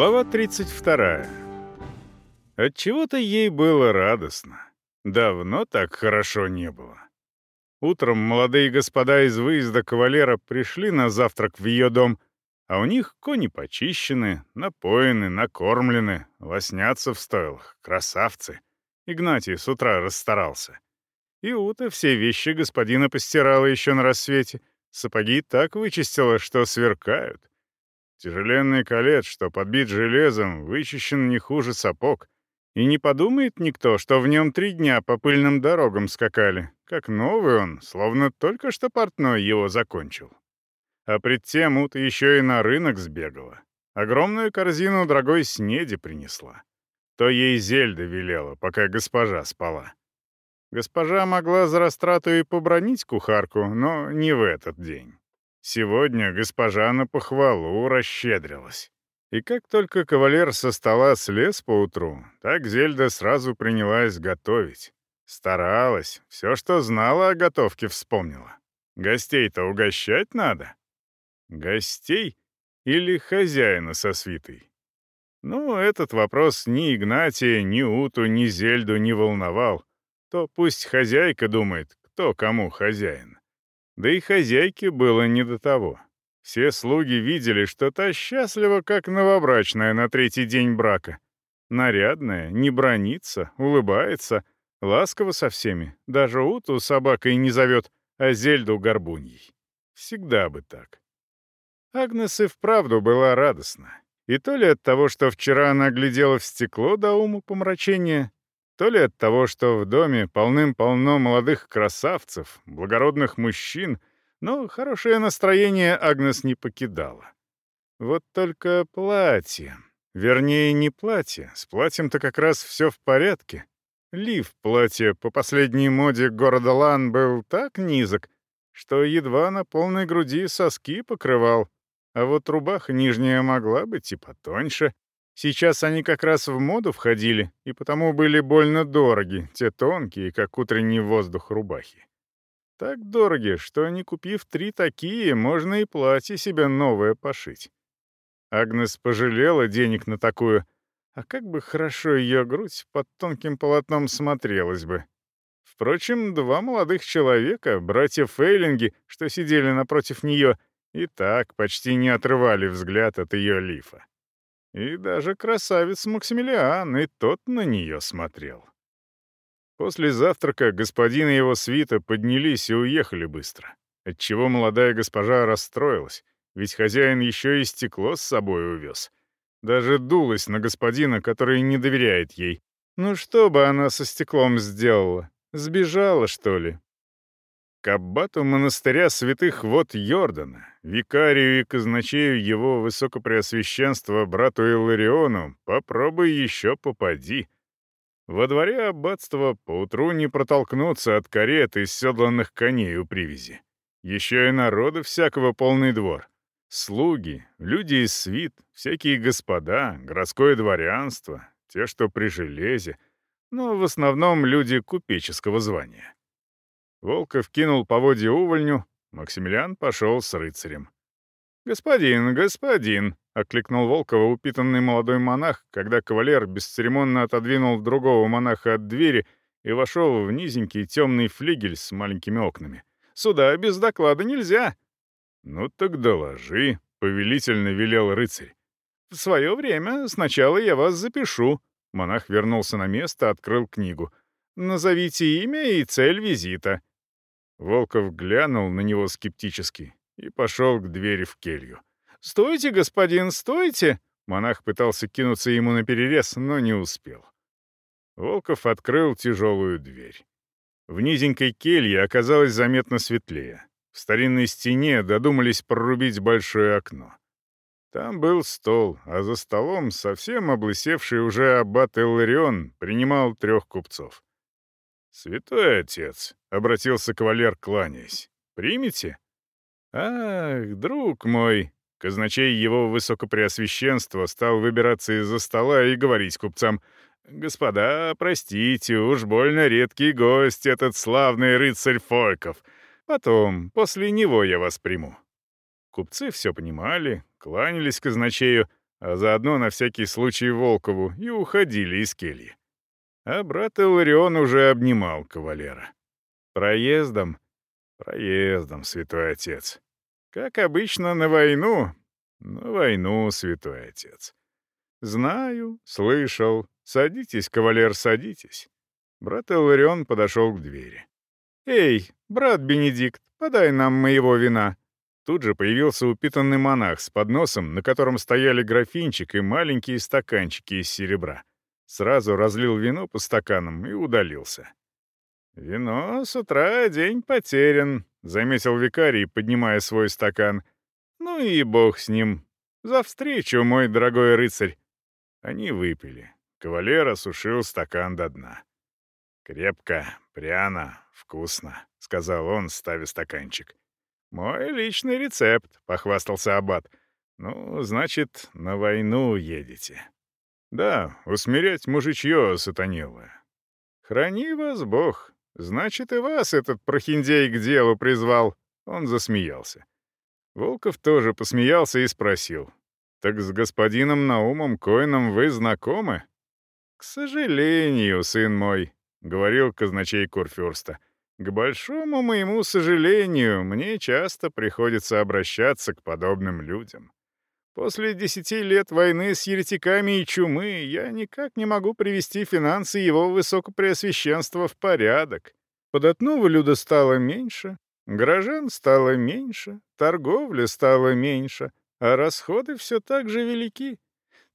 Глава 32. Отчего-то ей было радостно. Давно так хорошо не было. Утром молодые господа из выезда кавалера пришли на завтрак в ее дом, а у них кони почищены, напоены, накормлены, лоснятся в стойлах, красавцы. Игнатий с утра расстарался. И Ута все вещи господина постирала еще на рассвете, сапоги так вычистила, что сверкают. Тяжеленный колец, что подбит железом, вычищен не хуже сапог. И не подумает никто, что в нем три дня по пыльным дорогам скакали. Как новый он, словно только что портной его закончил. А пред тем Ута еще и на рынок сбегала. Огромную корзину дорогой снеди принесла. То ей Зельда велела, пока госпожа спала. Госпожа могла за растрату и побронить кухарку, но не в этот день. Сегодня госпожа на похвалу расщедрилась. И как только кавалер со стола слез поутру, так Зельда сразу принялась готовить. Старалась, все, что знала о готовке, вспомнила. Гостей-то угощать надо. Гостей или хозяина со свитой? Ну, этот вопрос ни Игнатия, ни Уту, ни Зельду не волновал. То пусть хозяйка думает, кто кому хозяин. Да и хозяйке было не до того. Все слуги видели, что та счастлива, как новобрачная на третий день брака. Нарядная, не бронится, улыбается, ласково со всеми. Даже Уту собакой не зовет, а Зельду горбуньей. Всегда бы так. Агнес и вправду была радостна. И то ли от того, что вчера она глядела в стекло до уму помрачения, то ли от того, что в доме полным-полно молодых красавцев, благородных мужчин, но хорошее настроение Агнес не покидала. Вот только платье. Вернее, не платье. С платьем-то как раз все в порядке. Лиф платья по последней моде города Лан был так низок, что едва на полной груди соски покрывал, а вот рубаха нижняя могла быть и потоньше, Сейчас они как раз в моду входили, и потому были больно дороги, те тонкие, как утренний воздух рубахи. Так дороги, что, не купив три такие, можно и платье себе новое пошить. Агнес пожалела денег на такую, а как бы хорошо ее грудь под тонким полотном смотрелась бы. Впрочем, два молодых человека, братья Фейлинги, что сидели напротив нее, и так почти не отрывали взгляд от ее лифа. И даже красавец Максимилиан, и тот на нее смотрел. После завтрака господин и его свита поднялись и уехали быстро, отчего молодая госпожа расстроилась, ведь хозяин еще и стекло с собой увез. Даже дулась на господина, который не доверяет ей. Ну что бы она со стеклом сделала? Сбежала, что ли? К аббату монастыря святых вод Йордана, викарию и казначею его высокопреосвященства брату Иллариону, попробуй еще попади. Во дворе аббатства поутру не протолкнуться от карет и седланных коней у привязи. Еще и народа всякого полный двор. Слуги, люди из свит, всякие господа, городское дворянство, те, что при железе, но в основном люди купеческого звания. Волков кинул поводья увольню, Максимилиан пошел с рыцарем. «Господин, господин!» — окликнул Волкова упитанный молодой монах, когда кавалер бесцеремонно отодвинул другого монаха от двери и вошел в низенький темный флигель с маленькими окнами. «Сюда без доклада нельзя!» «Ну так доложи», — повелительно велел рыцарь. «В свое время сначала я вас запишу». Монах вернулся на место, открыл книгу. «Назовите имя и цель визита». Волков глянул на него скептически и пошел к двери в келью. «Стойте, господин, стойте!» Монах пытался кинуться ему на перерез, но не успел. Волков открыл тяжелую дверь. В низенькой келье оказалось заметно светлее. В старинной стене додумались прорубить большое окно. Там был стол, а за столом совсем облысевший уже аббат Илларион принимал трех купцов. «Святой отец», — обратился кавалер, кланяясь, — «примите?» «Ах, друг мой!» Казначей его высокопреосвященства стал выбираться из-за стола и говорить купцам, «Господа, простите, уж больно редкий гость этот славный рыцарь Фольков. Потом, после него я вас приму». Купцы все понимали, кланялись казначею, а заодно на всякий случай Волкову, и уходили из кельи. А брат Иларион уже обнимал кавалера. Проездом, проездом, святой отец. Как обычно, на войну, на войну, святой отец. Знаю, слышал. Садитесь, кавалер, садитесь. Брат Иларион подошел к двери. «Эй, брат Бенедикт, подай нам моего вина». Тут же появился упитанный монах с подносом, на котором стояли графинчик и маленькие стаканчики из серебра. Сразу разлил вино по стаканам и удалился. «Вино с утра день потерян», — заметил викарий, поднимая свой стакан. «Ну и бог с ним. За встречу, мой дорогой рыцарь». Они выпили. Кавалер осушил стакан до дна. «Крепко, пряно, вкусно», — сказал он, ставя стаканчик. «Мой личный рецепт», — похвастался Аббат. «Ну, значит, на войну едете». «Да, усмирять мужичье сатанилое». «Храни вас Бог. Значит, и вас этот прохиндей к делу призвал». Он засмеялся. Волков тоже посмеялся и спросил. «Так с господином Наумом Коином вы знакомы?» «К сожалению, сын мой», — говорил казначей Курфюрста. «К большому моему сожалению, мне часто приходится обращаться к подобным людям. После десяти лет войны с еретиками и чумы я никак не могу привести финансы его высокопреосвященства в порядок. Податного люда стало меньше, горожан стало меньше, торговля стала меньше, а расходы все так же велики.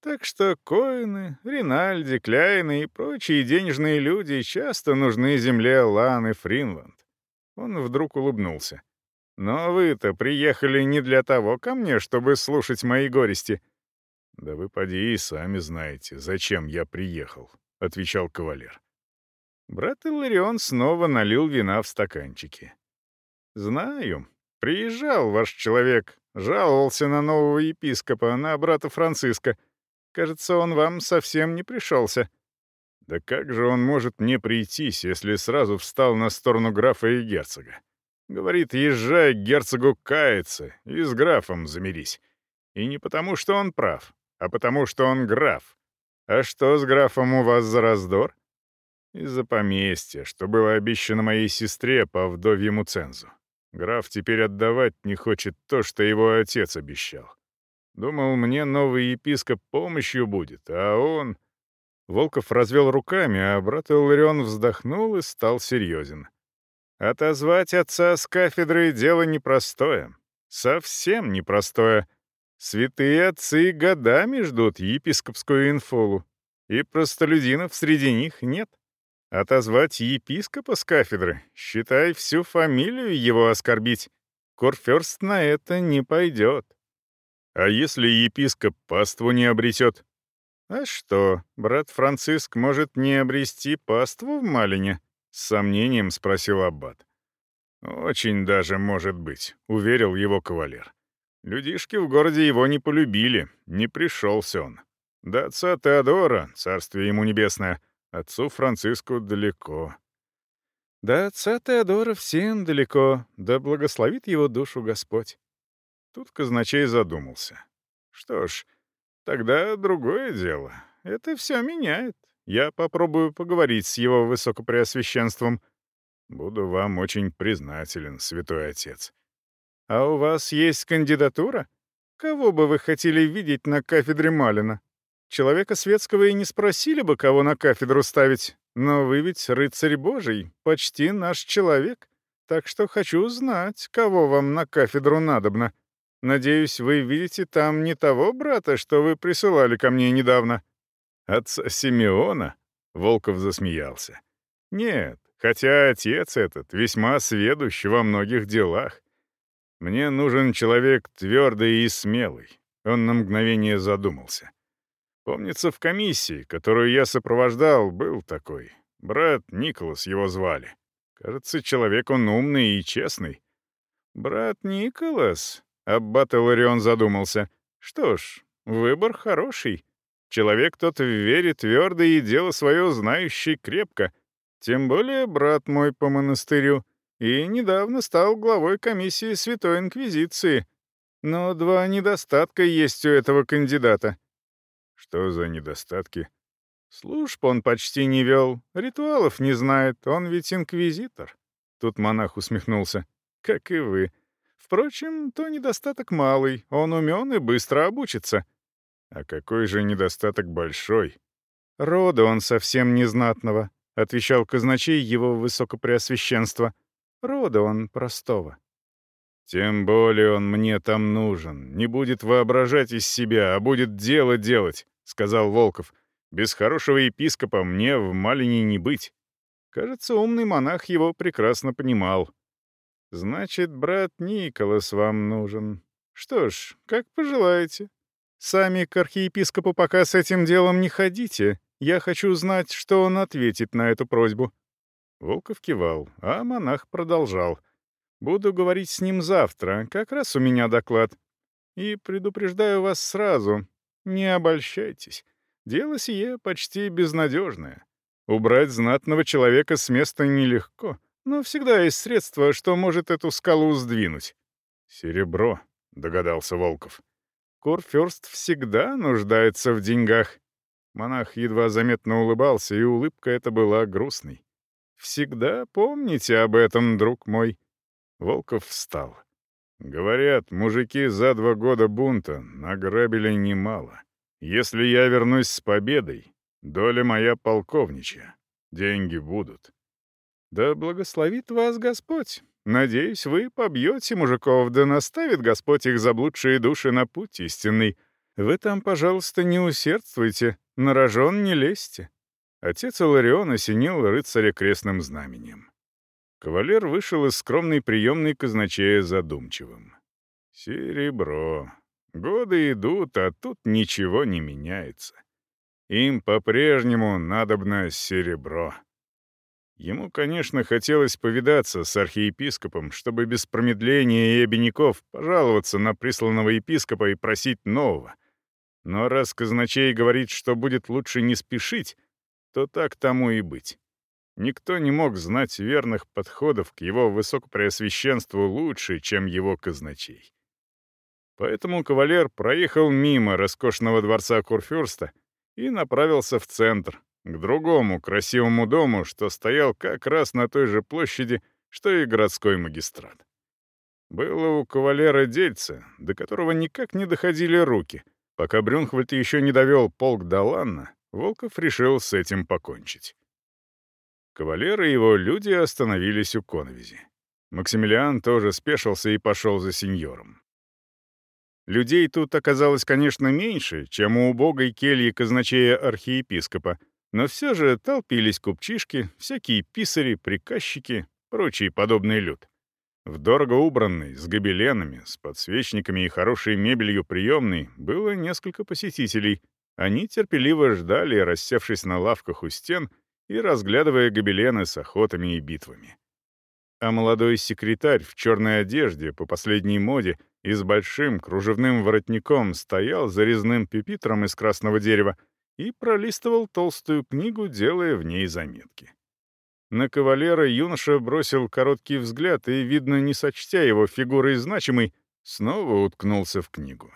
Так что коины, Ринальди, Кляйны и прочие денежные люди часто нужны земле Ланы Фринланд. Он вдруг улыбнулся. «Но вы-то приехали не для того ко мне, чтобы слушать мои горести». «Да вы поди и сами знаете, зачем я приехал», — отвечал кавалер. Брат Иларион снова налил вина в стаканчики. «Знаю. Приезжал ваш человек, жаловался на нового епископа, на брата Франциска. Кажется, он вам совсем не пришелся». «Да как же он может мне прийтись, если сразу встал на сторону графа и герцога? Говорит, езжай к герцогу каяться и с графом замирись. И не потому, что он прав, а потому, что он граф. А что с графом у вас за раздор?» «Из-за поместья, что было обещано моей сестре по вдовьему цензу. Граф теперь отдавать не хочет то, что его отец обещал. Думал, мне новый епископ помощью будет, а он...» Волков развел руками, а брат Иларион вздохнул и стал серьезен. «Отозвать отца с кафедры — дело непростое. Совсем непростое. Святые отцы годами ждут епископскую инфолу, и простолюдинов среди них нет. Отозвать епископа с кафедры, считай, всю фамилию его оскорбить. Курфюрст на это не пойдет. А если епископ паству не обретет? А что, брат Франциск может не обрести паству в Малине? С сомнением спросил Аббат. Очень даже может быть, уверил его кавалер. Людишки в городе его не полюбили, не пришелся он. До отца Теодора, царствие ему небесное, отцу Франциску далеко. До отца Теодора всем далеко, да благословит его душу Господь. Тут казначей задумался. Что ж, тогда другое дело. Это все меняет. Я попробую поговорить с его высокопреосвященством. Буду вам очень признателен, святой отец. А у вас есть кандидатура? Кого бы вы хотели видеть на кафедре Малина? Человека светского и не спросили бы, кого на кафедру ставить. Но вы ведь рыцарь Божий, почти наш человек. Так что хочу знать, кого вам на кафедру надобно. Надеюсь, вы видите там не того брата, что вы присылали ко мне недавно». «Отца Симеона?» — Волков засмеялся. «Нет, хотя отец этот весьма сведущ во многих делах. Мне нужен человек твердый и смелый». Он на мгновение задумался. Помнится, в комиссии, которую я сопровождал, был такой. Брат Николас его звали. Кажется, человек он умный и честный. «Брат Николас?» Аббат Иларион задумался. «Что ж, выбор хороший. Человек тот в вере твердо и дело свое знающий крепко. Тем более брат мой по монастырю. И недавно стал главой комиссии Святой Инквизиции. Но два недостатка есть у этого кандидата. Что за недостатки? Служб он почти не вел, ритуалов не знает, он ведь инквизитор. Тут монах усмехнулся. Как и вы. Впрочем, то недостаток малый, он умен и быстро обучится. А какой же недостаток большой? Рода он совсем незнатного, отвечал казначей его высокопреосвященство. Рода он простого. Тем более он мне там нужен. Не будет воображать из себя, а будет дело делать, сказал Волков. Без хорошего епископа мне в Малине не быть. Кажется, умный монах его прекрасно понимал. Значит, брат Николас вам нужен. Что ж, как пожелаете. Сами к архиепископу пока с этим делом не ходите. Я хочу знать, что он ответит на эту просьбу». Волков кивал, а монах продолжал. «Буду говорить с ним завтра, как раз у меня доклад. И предупреждаю вас сразу, не обольщайтесь. Дело сие почти безнадежное. Убрать знатного человека с места нелегко, но всегда есть средство, что может эту скалу сдвинуть. «Серебро», — догадался Волков. «Курфюрст всегда нуждается в деньгах». Монах едва заметно улыбался, и улыбка эта была грустной. «Всегда помните об этом, друг мой». Волков встал. «Говорят, мужики за два года бунта награбили немало. Если я вернусь с победой, доля моя полковничья. Деньги будут. Да благословит вас Господь. Надеюсь, вы побьете мужиков, да наставит Господь их заблудшие души на путь истинный. Вы там, пожалуйста, не усердствуйте, на рожон не лезьте». Отец Иларион осенил рыцаря крестным знаменем. Кавалер вышел из скромной приемной казначея задумчивым. «Серебро. Годы идут, а тут ничего не меняется. Им по-прежнему надобно серебро». Ему, конечно, хотелось повидаться с архиепископом, чтобы без промедления и обиняков пожаловаться на присланного епископа и просить нового. Но раз казначей говорит, что будет лучше не спешить, то так тому и быть. Никто не мог знать верных подходов к его высокопреосвященству лучше, чем его казначей. Поэтому кавалер проехал мимо роскошного дворца Курфюрста и направился в центр, к другому красивому дому, что стоял как раз на той же площади, что и городской магистрат. Было у кавалера дельце, до которого никак не доходили руки. Пока Брюнхвальд еще не довел полк до Ланна, Волков решил с этим покончить. Кавалер и его люди остановились у коновизи. Максимилиан тоже спешился и пошел за сеньором. Людей тут оказалось, конечно, меньше, чем у убогой кельи казначея архиепископа, но все же толпились купчишки, всякие писари, приказчики, прочий подобный люд. В дорого убранной, с гобеленами, с подсвечниками и хорошей мебелью приемной было несколько посетителей. Они терпеливо ждали, рассевшись на лавках у стен и разглядывая гобелены с охотами и битвами. А молодой секретарь в черной одежде по последней моде и с большим кружевным воротником стоял за резным пюпитром из красного дерева и пролистывал толстую книгу, делая в ней заметки. На кавалера юноша бросил короткий взгляд и, видно, не сочтя его фигурой значимой, снова уткнулся в книгу.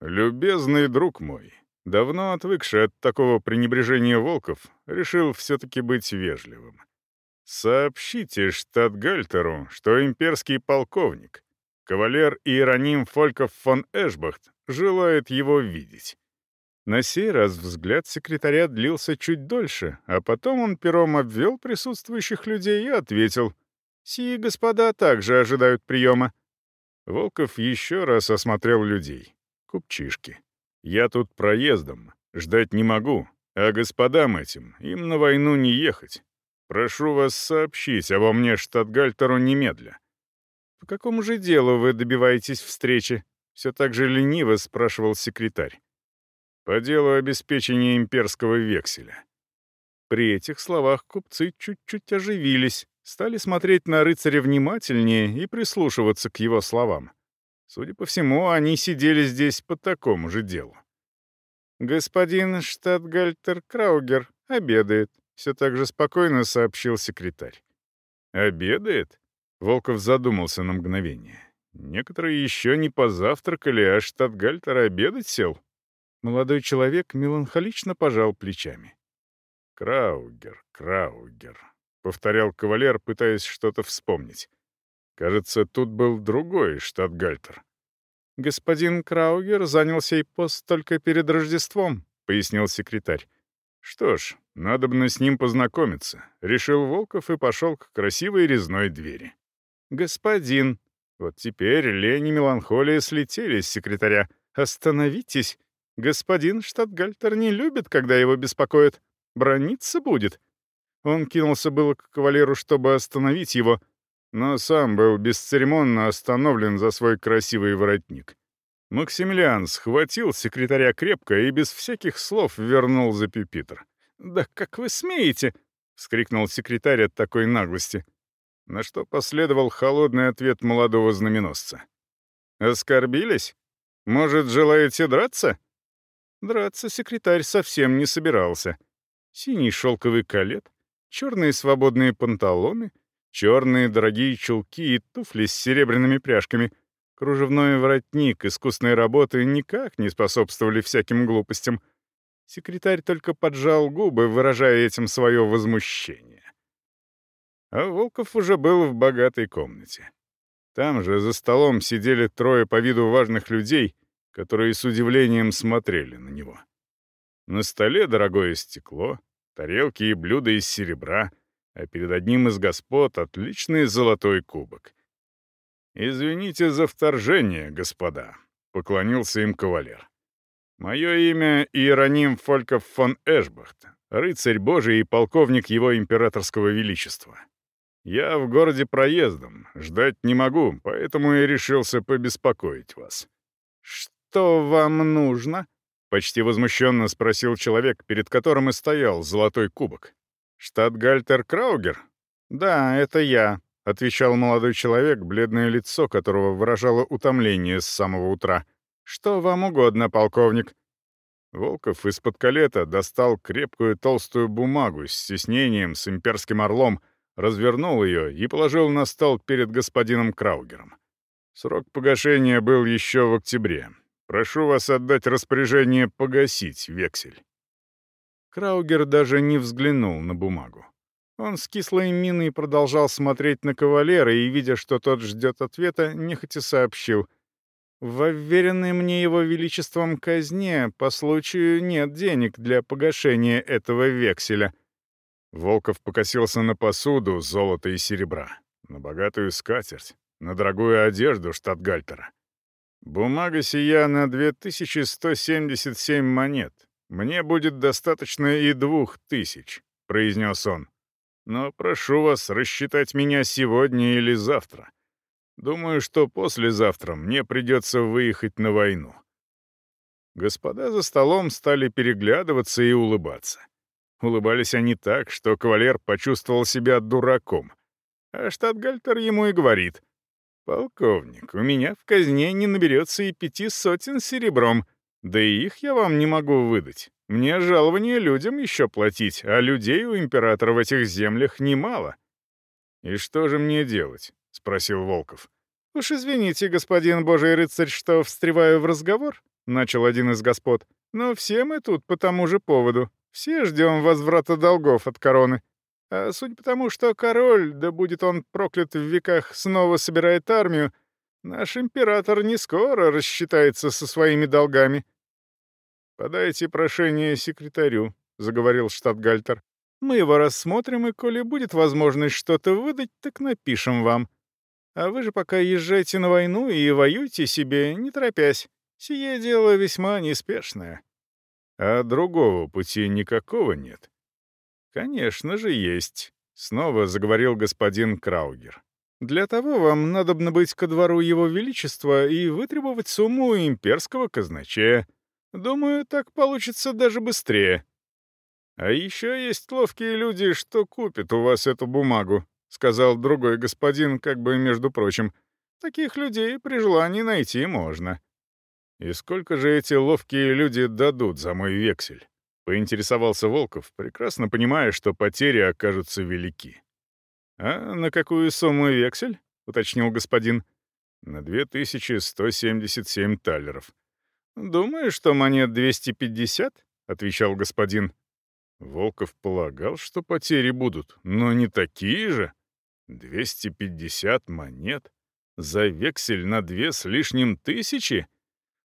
«Любезный друг мой», давно отвыкший от такого пренебрежения волков, решил все-таки быть вежливым. «Сообщите штатгальтеру, что имперский полковник, кавалер Иероним Фольков фон Эшбахт, желает его видеть. На сей раз взгляд секретаря длился чуть дольше, а потом он пером обвел присутствующих людей и ответил. «Сии господа также ожидают приема». Волков еще раз осмотрел людей. Купчишки. «Я тут проездом. Ждать не могу. А господам этим, им на войну не ехать. Прошу вас сообщить обо мне штатгальтеру немедля». «По какому же делу вы добиваетесь встречи?» Все так же лениво спрашивал секретарь по делу обеспечения имперского векселя. При этих словах купцы чуть-чуть оживились, стали смотреть на рыцаря внимательнее и прислушиваться к его словам. Судя по всему, они сидели здесь по такому же делу. «Господин штатгальтер Краугер обедает», — все так же спокойно сообщил секретарь. «Обедает?» — Волков задумался на мгновение. «Некоторые еще не позавтракали, а штатгальтер обедать сел?» Молодой человек меланхолично пожал плечами. «Краугер, Краугер», — повторял кавалер, пытаясь что-то вспомнить. «Кажется, тут был другой штатгальтер». «Господин Краугер занял сей пост только перед Рождеством», — пояснил секретарь. «Что ж, надо бы с ним познакомиться», — решил Волков и пошел к красивой резной двери. «Господин...» Вот теперь лень и меланхолия слетели с секретаря. «Остановитесь! Господин Штатгальтер не любит, когда его беспокоят. Брониться будет». Он кинулся было к кавалеру, чтобы остановить его, но сам был бесцеремонно остановлен за свой красивый воротник. Максимилиан схватил секретаря крепко и без всяких слов вернул за пюпитр. «Да как вы смеете!» — вскрикнул секретарь от такой наглости. На что последовал холодный ответ молодого знаменосца. «Оскорбились? Может, желаете драться?» Драться секретарь совсем не собирался. Синий шелковый калет, черные свободные панталоны, черные дорогие чулки и туфли с серебряными пряжками, кружевной воротник искусной работы никак не способствовали всяким глупостям. Секретарь только поджал губы, выражая этим свое возмущение. А Волков уже был в богатой комнате. Там же за столом сидели трое по виду важных людей, которые с удивлением смотрели на него. На столе дорогое стекло, тарелки и блюда из серебра, а перед одним из господ отличный золотой кубок. «Извините за вторжение, господа», — поклонился им кавалер. «Мое имя Иероним Фольков фон Эшбахт, рыцарь Божий и полковник его императорского величества. Я в городе проездом, ждать не могу, поэтому и решился побеспокоить вас». «Что вам нужно?» — почти возмущенно спросил человек, перед которым и стоял золотой кубок. «Штатгальтер Краугер?» «Да, это я», — отвечал молодой человек, бледное лицо которого выражало утомление с самого утра. «Что вам угодно, полковник?» Волков из-под калета достал крепкую толстую бумагу с стеснением, с имперским орлом, развернул ее и положил на стол перед господином Краугером. Срок погашения был еще в октябре. Прошу вас отдать распоряжение погасить вексель. Краугер даже не взглянул на бумагу. Он с кислой миной продолжал смотреть на кавалера и, видя, что тот ждет ответа, нехотя сообщил. «В уверенной мне его величеством казне по случаю нет денег для погашения этого векселя». Волков покосился на посуду, золото и серебра, на богатую скатерть, на дорогую одежду штатгальтера. «Бумага сия на 2177 монет. Мне будет достаточно и двух тысяч», — произнес он. Но прошу вас рассчитать меня сегодня или завтра. Думаю, что послезавтра мне придется выехать на войну». Господа за столом стали переглядываться и улыбаться. Улыбались они так, что кавалер почувствовал себя дураком. А штатгальтер ему и говорит, «Полковник, у меня в казне не наберется и пяти сотен серебром, да и их я вам не могу выдать. Мне жалование людям еще платить, а людей у императора в этих землях немало». «И что же мне делать?» — спросил Волков. «Уж извините, господин божий рыцарь, что встреваю в разговор», — начал один из господ. «Но все мы тут по тому же поводу. Все ждем возврата долгов от короны. А судя по тому, что король, да будет он проклят в веках, снова собирает армию, наш император не скоро рассчитается со своими долгами. «Подайте прошение секретарю», — заговорил штатгальтер. «Мы его рассмотрим, и коли будет возможность что-то выдать, так напишем вам. А вы же пока езжайте на войну и воюйте себе, не торопясь. Сие дело весьма неспешное». «А другого пути никакого нет?» «Конечно же есть», — снова заговорил господин Краугер. «Для того вам надобно быть ко двору его величества и вытребовать сумму имперского казначея». Думаю, так получится даже быстрее. А еще есть ловкие люди, что купят у вас эту бумагу, сказал другой господин, как бы между прочим. Таких людей при желании найти можно. И сколько же эти ловкие люди дадут за мой вексель? Поинтересовался Волков, прекрасно понимая, что потери окажутся велики. «А на какую сумму вексель?» — уточнил господин. «На 2177 талеров. «Думаю, что монет 250», — отвечал господин. Волков полагал, что потери будут, но не такие же. 250 монет? За вексель на две с лишним тысячи?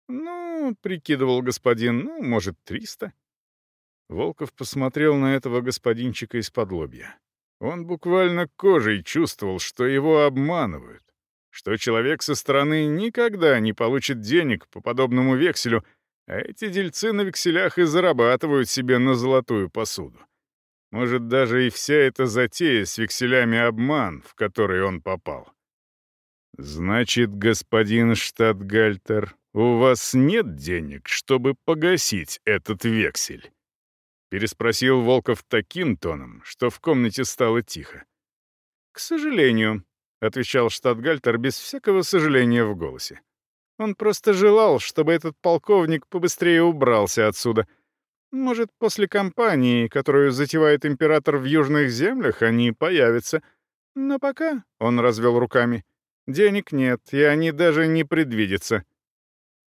Ну, прикидывал господин, ну, может, триста. Волков посмотрел на этого господинчика из-под лобья. Он буквально кожей чувствовал, что его обманывают, что человек со стороны никогда не получит денег по подобному векселю, а эти дельцы на векселях и зарабатывают себе на золотую посуду. Может, даже и вся эта затея с векселями обман, в который он попал. «Значит, господин Штатгальтер, у вас нет денег, чтобы погасить этот вексель?» Переспросил Волков таким тоном, что в комнате стало тихо. «К сожалению», — отвечал Штатгальтер без всякого сожаления в голосе. Он просто желал, чтобы этот полковник побыстрее убрался отсюда. Может, после кампании, которую затевает император в южных землях, они появятся. Но пока, — он развел руками, — денег нет, и они даже не предвидятся.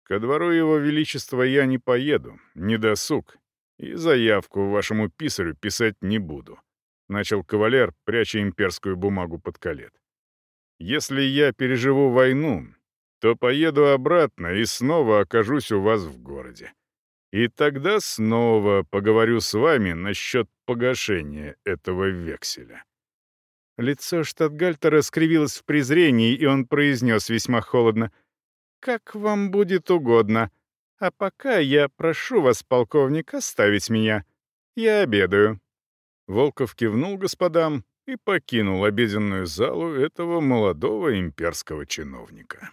Ко двору его величества я не поеду, не досуг, и заявку вашему писарю писать не буду. Начал кавалер, пряча имперскую бумагу под колет. Если я переживу войну, то поеду обратно и снова окажусь у вас в городе. И тогда снова поговорю с вами насчет погашения этого векселя». Лицо штатгальтера скривилось в презрении, и он произнес весьма холодно. «Как вам будет угодно. А пока я прошу вас, полковник, оставить меня. Я обедаю». Волков кивнул господам и покинул обеденную залу этого молодого имперского чиновника.